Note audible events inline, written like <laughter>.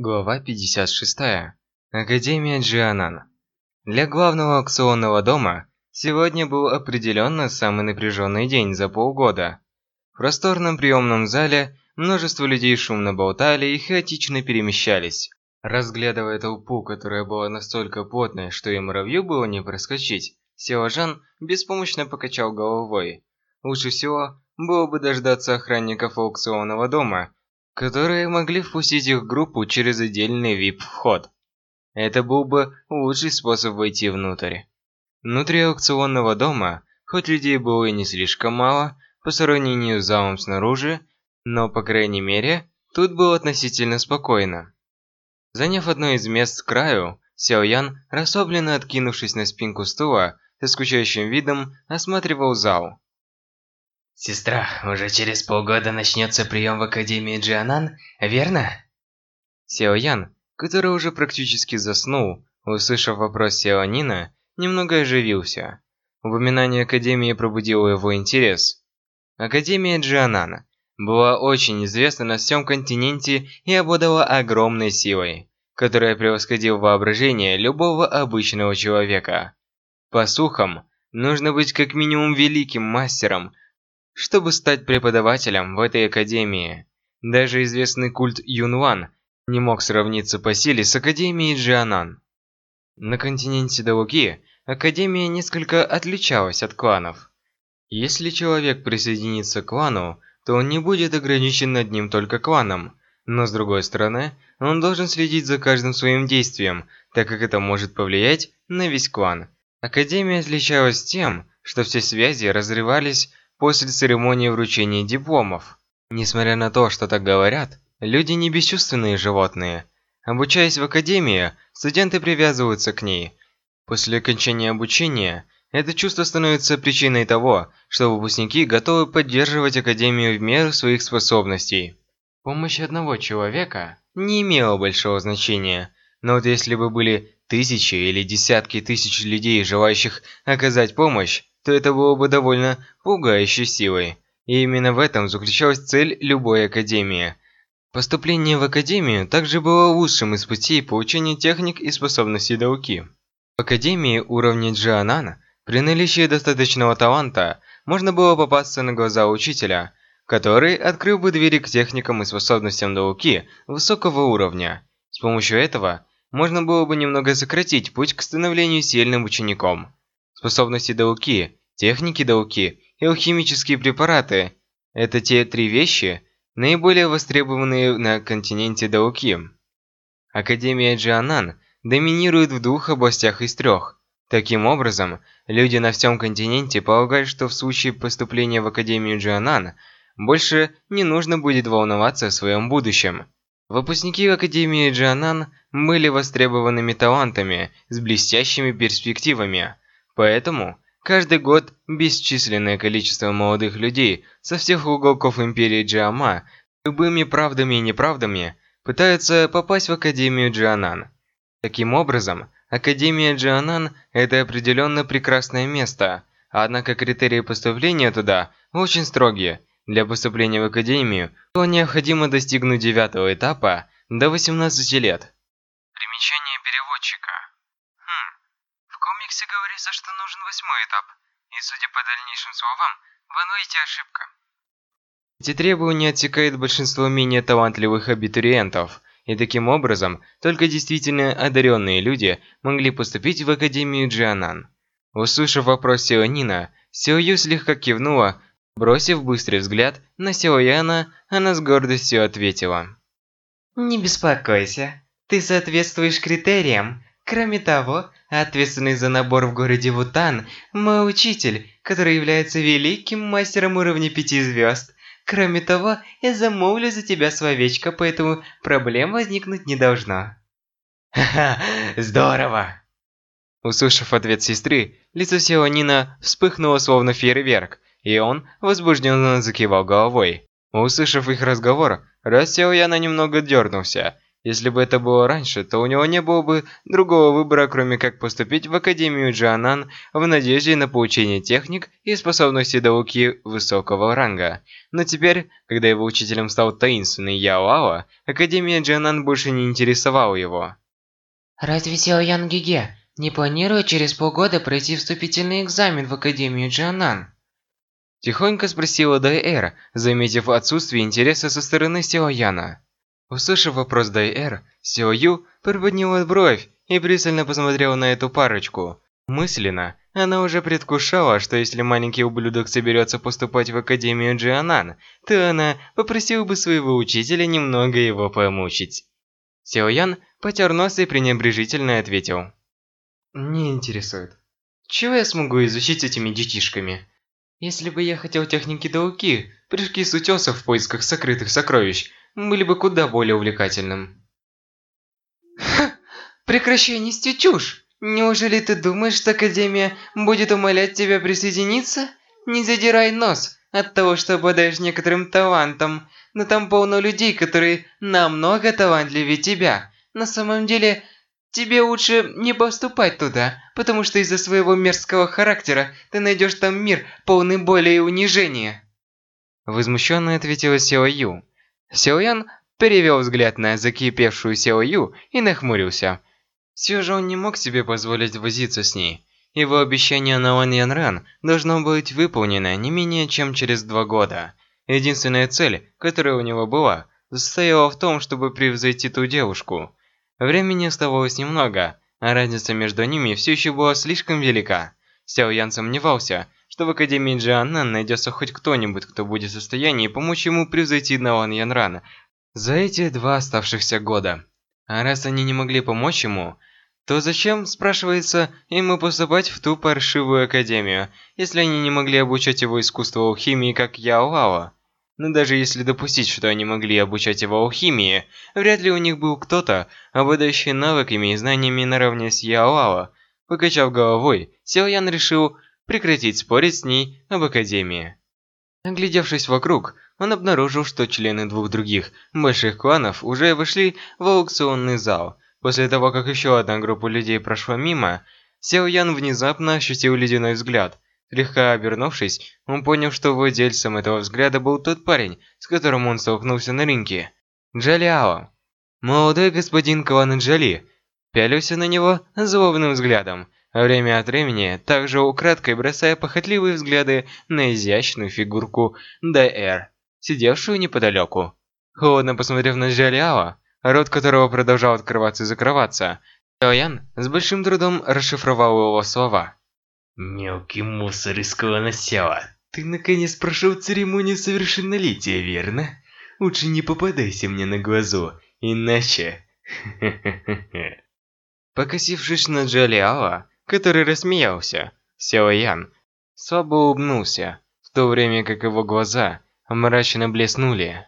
Глава 56. Академия Джианан. Для главного аукционного дома сегодня был определенно самый напряженный день за полгода. В просторном приемном зале множество людей шумно болтали и хаотично перемещались. Разглядывая толпу, которая была настолько плотной, что и муравью было не проскочить, Силажан беспомощно покачал головой. Лучше всего было бы дождаться охранников аукционного дома – которые могли впустить их группу через отдельный VIP-вход. Это был бы лучший способ войти внутрь. Внутри аукционного дома, хоть людей было и не слишком мало, по сравнению с залом снаружи, но, по крайней мере, тут было относительно спокойно. Заняв одно из мест с краю, Сяо Ян, расслабленно откинувшись на спинку стула, со скучающим видом осматривал зал. Сестра, уже через полгода начнется прием в Академии Джианан, верно? Сяо Ян, который уже практически заснул, услышав вопрос Сяо Нина, немного оживился. Упоминание Академии пробудило его интерес. Академия Джианан была очень известна на всем континенте и обладала огромной силой, которая превосходила воображение любого обычного человека. По слухам, нужно быть как минимум великим мастером, чтобы стать преподавателем в этой академии. Даже известный культ Юнван не мог сравниться по силе с Академией Джианан. На континенте Дауки Академия несколько отличалась от кланов. Если человек присоединится к клану, то он не будет ограничен одним только кланом, но с другой стороны, он должен следить за каждым своим действием, так как это может повлиять на весь клан. Академия отличалась тем, что все связи разрывались после церемонии вручения дипломов. Несмотря на то, что так говорят, люди не бесчувственные животные. Обучаясь в академии, студенты привязываются к ней. После окончания обучения, это чувство становится причиной того, что выпускники готовы поддерживать академию в меру своих способностей. Помощь одного человека не имела большого значения, но вот если бы были тысячи или десятки тысяч людей, желающих оказать помощь, то это было бы довольно пугающей силой. И именно в этом заключалась цель любой академии. Поступление в академию также было лучшим из путей получения техник и способностей Дауки. В академии уровня Джианана, при наличии достаточного таланта, можно было попасться на глаза учителя, который открыл бы двери к техникам и способностям Дауки высокого уровня. С помощью этого можно было бы немного сократить путь к становлению сильным учеником. Способности Дауки Техники Дауки и алхимические препараты – это те три вещи, наиболее востребованные на континенте Дауки. Академия Джианан доминирует в двух областях из трех. Таким образом, люди на всем континенте полагают, что в случае поступления в Академию Джианан больше не нужно будет волноваться о своем будущем. Выпускники Академии Джианан были востребованными талантами с блестящими перспективами, поэтому – Каждый год бесчисленное количество молодых людей со всех уголков Империи Джиама любыми правдами и неправдами пытаются попасть в Академию Джианан. Таким образом, Академия Джианан – это определенно прекрасное место, однако критерии поступления туда очень строгие. Для поступления в Академию было необходимо достигнуть девятого этапа до 18 лет. Примечание переводчика. В комиксе говорится, что нужен восьмой этап, и судя по дальнейшим словам, в ануите ошибка. Эти требования отсекают большинство менее талантливых абитуриентов, и таким образом только действительно одаренные люди могли поступить в Академию Джианан. Услышав вопрос Сионина, Сиою слегка кивнула, бросив быстрый взгляд на Сиояна, она с гордостью ответила. «Не беспокойся, ты соответствуешь критериям, Кроме того, ответственный за набор в городе Вутан – мой учитель, который является великим мастером уровня пяти звезд. Кроме того, я замолвлю за тебя словечко, поэтому проблем возникнуть не должно. Ха-ха, здорово! Услышав ответ сестры, лицо Сеонина вспыхнуло словно фейерверк, и он возбужденно закивал головой. Услышав их разговор, раз Сеояна немного дернулся, Если бы это было раньше, то у него не было бы другого выбора, кроме как поступить в Академию Джианан в надежде на получение техник и способностей Дауки высокого ранга. Но теперь, когда его учителем стал таинственный Яо Ао, Академия Джианан больше не интересовала его. Разве Сяо Ян Гиге не планирует через полгода пройти вступительный экзамен в Академию Джианан? Тихонько спросила Дайэр, заметив отсутствие интереса со стороны Сяо Яна. Услышав вопрос Дайэр, Сяо Ю приподняла бровь и пристально посмотрела на эту парочку. Мысленно, она уже предвкушала, что если маленький ублюдок соберется поступать в Академию Джианан, то она попросила бы своего учителя немного его помучить. Сяо Ян потер нос и пренебрежительно ответил. «Не интересует. Чего я смогу изучить этими детишками? Если бы я хотел техники Дауки, прыжки с утесов в поисках сокрытых сокровищ, были бы куда более увлекательным. Ха! Прекращай нести чушь! Неужели ты думаешь, что Академия будет умолять тебя присоединиться? Не задирай нос от того, что обладаешь некоторым талантом, но там полно людей, которые намного талантливее тебя. На самом деле, тебе лучше не поступать туда, потому что из-за своего мерзкого характера ты найдешь там мир, полный боли и унижения. Возмущенно ответила Сео Ю. Силуян перевел взгляд на закипевшую Сео Ю и нахмурился. Все же он не мог себе позволить возиться с ней. Его обещание на Ван Янран должно быть выполнено не менее чем через два года. Единственная цель, которая у него была, состояла в том, чтобы превзойти ту девушку. Времени оставалось немного, а разница между ними все еще была слишком велика. Сяо Ян сомневался, что в Академии Джианнан найдется хоть кто-нибудь, кто будет в состоянии помочь ему превзойти Наон Янрана за эти два оставшихся года. А раз они не могли помочь ему, то зачем, спрашивается, ему поступать в ту паршивую академию, если они не могли обучать его искусству алхимии, как Яо Лао? Но даже если допустить, что они могли обучать его алхимии, вряд ли у них был кто-то, обладающий навыками и знаниями наравне с Яо Лао. Покачав головой, Сяо Ян решил прекратить спорить с ней об Академии. Оглядевшись вокруг, он обнаружил, что члены двух других больших кланов уже вышли в аукционный зал. После того, как еще одна группа людей прошла мимо, Сяо Ян внезапно ощутил ледяной взгляд. Слегка обернувшись, он понял, что владельцем этого взгляда был тот парень, с которым он столкнулся на рынке. Джалиао. Молодой господин клана Джали пялился на него злобным взглядом. Время от времени, также украдкой бросая похотливые взгляды на изящную фигурку Дэр, сидевшую неподалеку. Холодно посмотрев на Джалиао, рот которого продолжал открываться и закрываться, Ян с большим трудом расшифровал его слова. «Мелкий мусор из Сяо, ты наконец прошел церемонию совершеннолетия, верно? Лучше не попадайся мне на глазу, иначе...» <laughs> Покосившись на Джалиала, который рассмеялся. Сяо Ян слабо улыбнулся, в то время как его глаза мрачно блеснули.